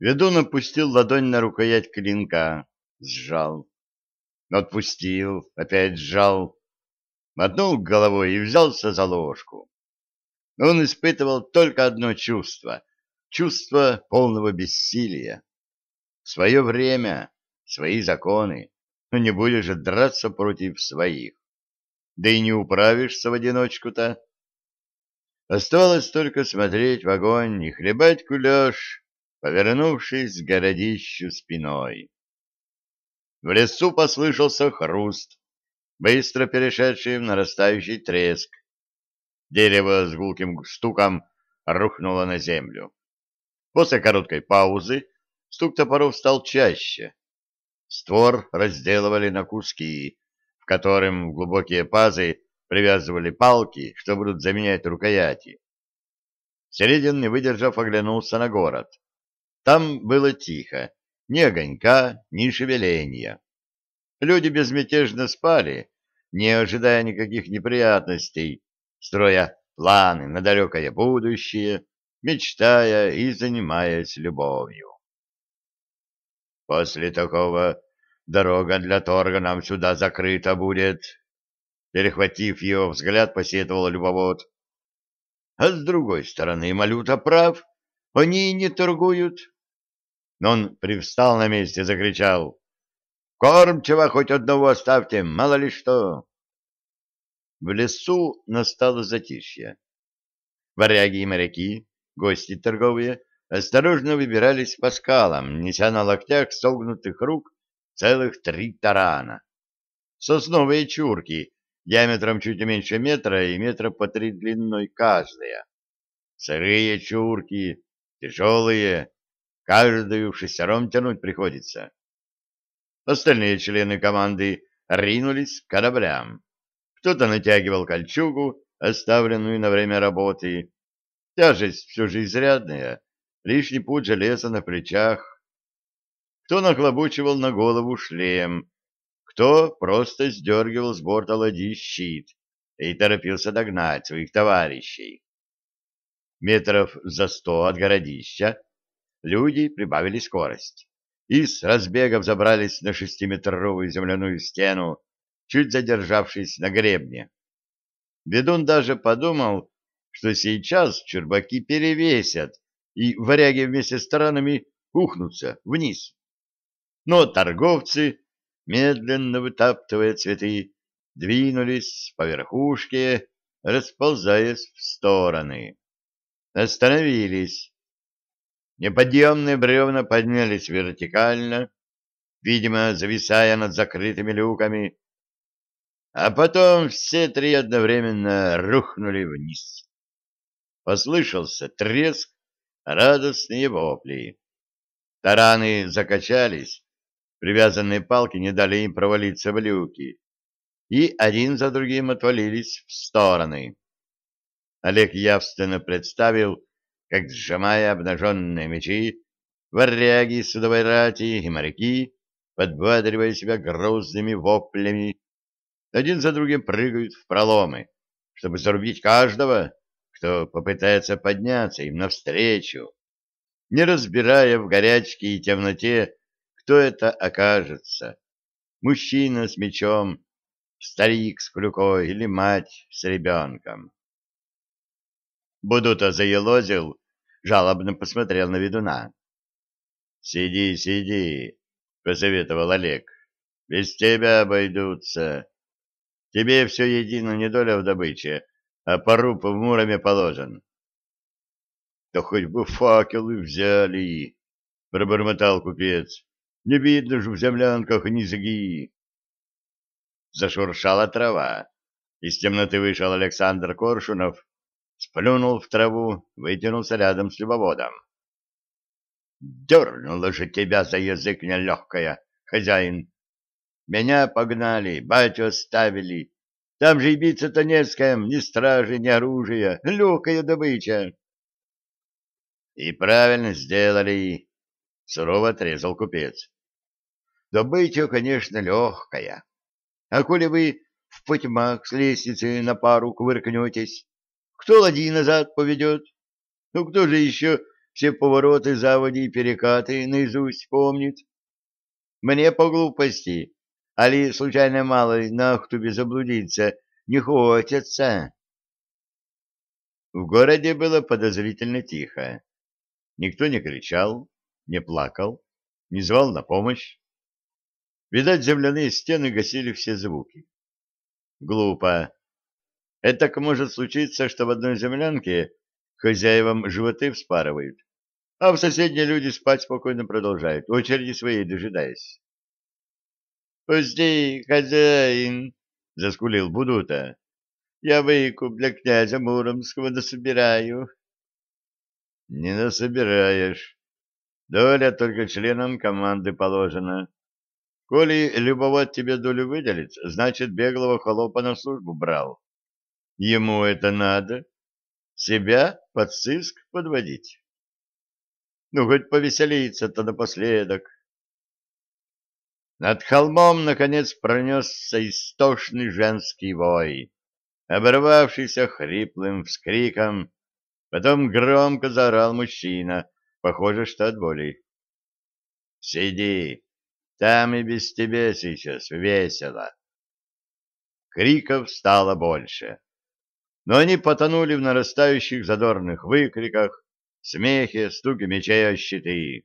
Ведун опустил ладонь на рукоять клинка, сжал. Отпустил, опять сжал. Мотнул головой и взялся за ложку. Он испытывал только одно чувство — чувство полного бессилия. Свое время, свои законы, но не будешь же драться против своих. Да и не управишься в одиночку-то. Оставалось только смотреть в огонь и хлебать кулеш, повернувшись к городищу спиной. В лесу послышался хруст, быстро перешедший в нарастающий треск. Дерево с гулким стуком рухнуло на землю. После короткой паузы стук топоров стал чаще. Створ разделывали на куски, в которым в глубокие пазы привязывали палки, что будут заменять рукояти. Середин, не выдержав, оглянулся на город. Там было тихо, ни огонька, ни шевеления. Люди безмятежно спали, не ожидая никаких неприятностей, строя планы на далекое будущее, мечтая и занимаясь любовью. После такого дорога для торга нам сюда закрыта будет. Перехватив его взгляд, посетовал любовод. А с другой стороны, Малюта прав, они не торгуют. Но он привстал на месте, закричал. «Кормчего хоть одного оставьте, мало ли что!» В лесу настало затишье. Варяги и моряки, гости торговые, осторожно выбирались по скалам, неся на локтях согнутых рук целых три тарана. Сосновые чурки, диаметром чуть меньше метра и метра по три длиной каждая. Сырые чурки, тяжелые, каждую шестером тянуть приходится. Остальные члены команды ринулись к кораблям. Кто-то натягивал кольчугу, оставленную на время работы. Тяжесть все же изрядная, лишний путь железа на плечах. Кто нахлобучивал на голову шлем, кто просто сдергивал с борта ладьи щит и торопился догнать своих товарищей. Метров за сто от городища люди прибавили скорость и с разбегов забрались на шестиметровую земляную стену, чуть задержавшись на гребне. Ведун даже подумал, что сейчас чурбаки перевесят, и варяги вместе с сторонами ухнутся вниз. Но торговцы, медленно вытаптывая цветы, двинулись по верхушке, расползаясь в стороны. Остановились. Неподъемные бревна поднялись вертикально, видимо, зависая над закрытыми люками, а потом все три одновременно рухнули вниз. Послышался треск, радостные вопли. Тараны закачались, привязанные палки не дали им провалиться в люки, и один за другим отвалились в стороны. Олег явственно представил, как, сжимая обнаженные мечи, варяги судовой рати и моряки, подбадривая себя грозными воплями, один за другим прыгают в проломы, чтобы зарубить каждого, кто попытается подняться им навстречу, не разбирая в горячке и темноте, кто это окажется. Мужчина с мечом, старик с клюкой или мать с ребенком. Будута заелозил, жалобно посмотрел на ведуна. — Сиди, сиди, — посоветовал Олег. — Без тебя обойдутся. Тебе все едино не доля в добыче, а поруб в Муроме положен. — Да хоть бы факелы взяли, — пробормотал купец. — Не видно же в землянках низги. Зашуршала трава. Из темноты вышел Александр Коршунов, сплюнул в траву, вытянулся рядом с любоводом. — Дернула же тебя за язык нелегкая, хозяин! Меня погнали, батю оставили. Там же и биться-то не с кем, ни стражи, ни оружия. Легкая добыча. И правильно сделали, сурово отрезал купец. Добыча, конечно, легкая. А коли вы в потьмах с лестницы на пару кувыркнетесь, кто ладьи назад поведет? Ну кто же еще все повороты, заводи и перекаты наизусть помнит. Мне по глупости, али случайно малый на Ахтубе заблудиться, не хочется. В городе было подозрительно тихо. Никто не кричал, не плакал, не звал на помощь. Видать, земляные стены гасили все звуки. Глупо. Это так может случиться, что в одной землянке хозяевам животы вспарывают, а в соседние люди спать спокойно продолжают, очереди своей дожидаясь. «Пусти, хозяин!» — заскулил Будута. «Я выкуп для князя Муромского насобираю». «Не насобираешь. Доля только членам команды положена. Коли любовод тебе долю выделит, значит, беглого холопа на службу брал. Ему это надо? Себя под сыск подводить? Ну, хоть повеселиться-то напоследок. Над холмом, наконец, пронесся истошный женский вой, оборвавшийся хриплым вскриком. Потом громко заорал мужчина, похоже, что от боли. «Сиди, там и без тебя сейчас весело». Криков стало больше но они потонули в нарастающих задорных выкриках, смехе, стуке мечей о щиты.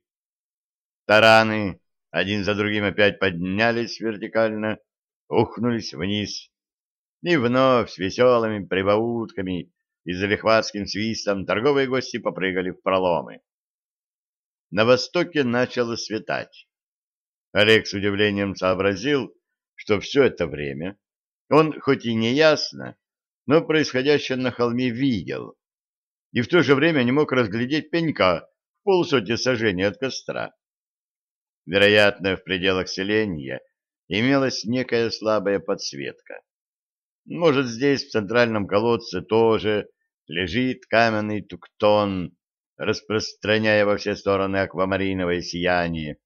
Тараны один за другим опять поднялись вертикально, ухнулись вниз, и вновь с веселыми прибаутками и залихватским свистом торговые гости попрыгали в проломы. На востоке начало светать. Олег с удивлением сообразил, что все это время он, хоть и не ясно, но происходящее на холме видел, и в то же время не мог разглядеть пенька в полсотни сажений от костра. Вероятно, в пределах селения имелась некая слабая подсветка. Может, здесь, в центральном колодце, тоже лежит каменный туктон, распространяя во все стороны аквамариновое сияние.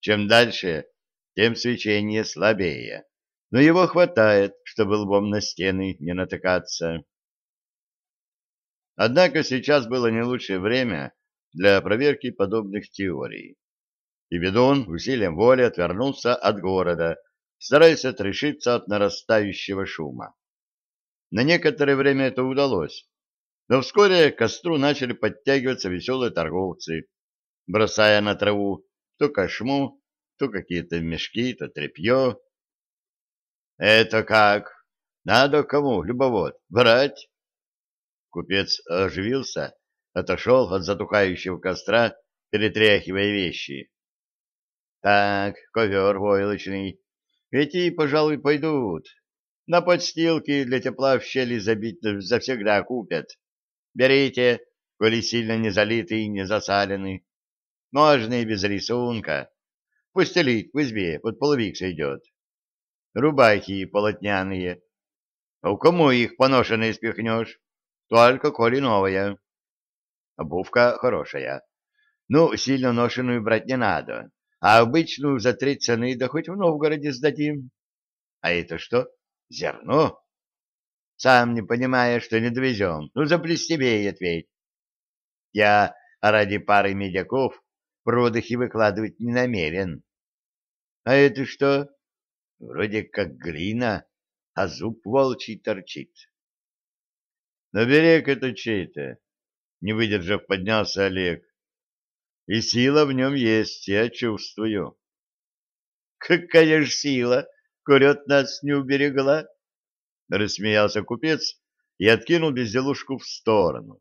Чем дальше, тем свечение слабее но его хватает, чтобы лбом на стены не натыкаться. Однако сейчас было не лучшее время для проверки подобных теорий. И ведун усилием воли отвернулся от города, стараясь отрешиться от нарастающего шума. На некоторое время это удалось, но вскоре к костру начали подтягиваться веселые торговцы, бросая на траву то кошму, то какие-то мешки, то тряпье, это как? Надо кому, любовод, брать? Купец оживился, отошел от затухающего костра, перетряхивая вещи. Так, ковер войлочный. Эти, пожалуй, пойдут. На подстилки для тепла в щели забить завсегда купят. Берите, коли сильно не залитый и не засаленный. Можно и без рисунка. Постелить в избе, под половик сойдет рубахи полотняные. А у кому их поношенные спихнешь? Только коли новая. Обувка хорошая. Ну, сильно ношеную брать не надо, а обычную за три цены да хоть в Новгороде сдадим. А это что? Зерно? Сам не понимая, что не довезем. Ну, заплес себе и ответь. Я ради пары медяков продыхи выкладывать не намерен. А это что? Вроде как глина, а зуб волчий торчит. Но берег это чей-то, не выдержав, поднялся Олег. И сила в нем есть, я чувствую. Какая ж сила, курет нас не уберегла? Рассмеялся купец и откинул безделушку в сторону.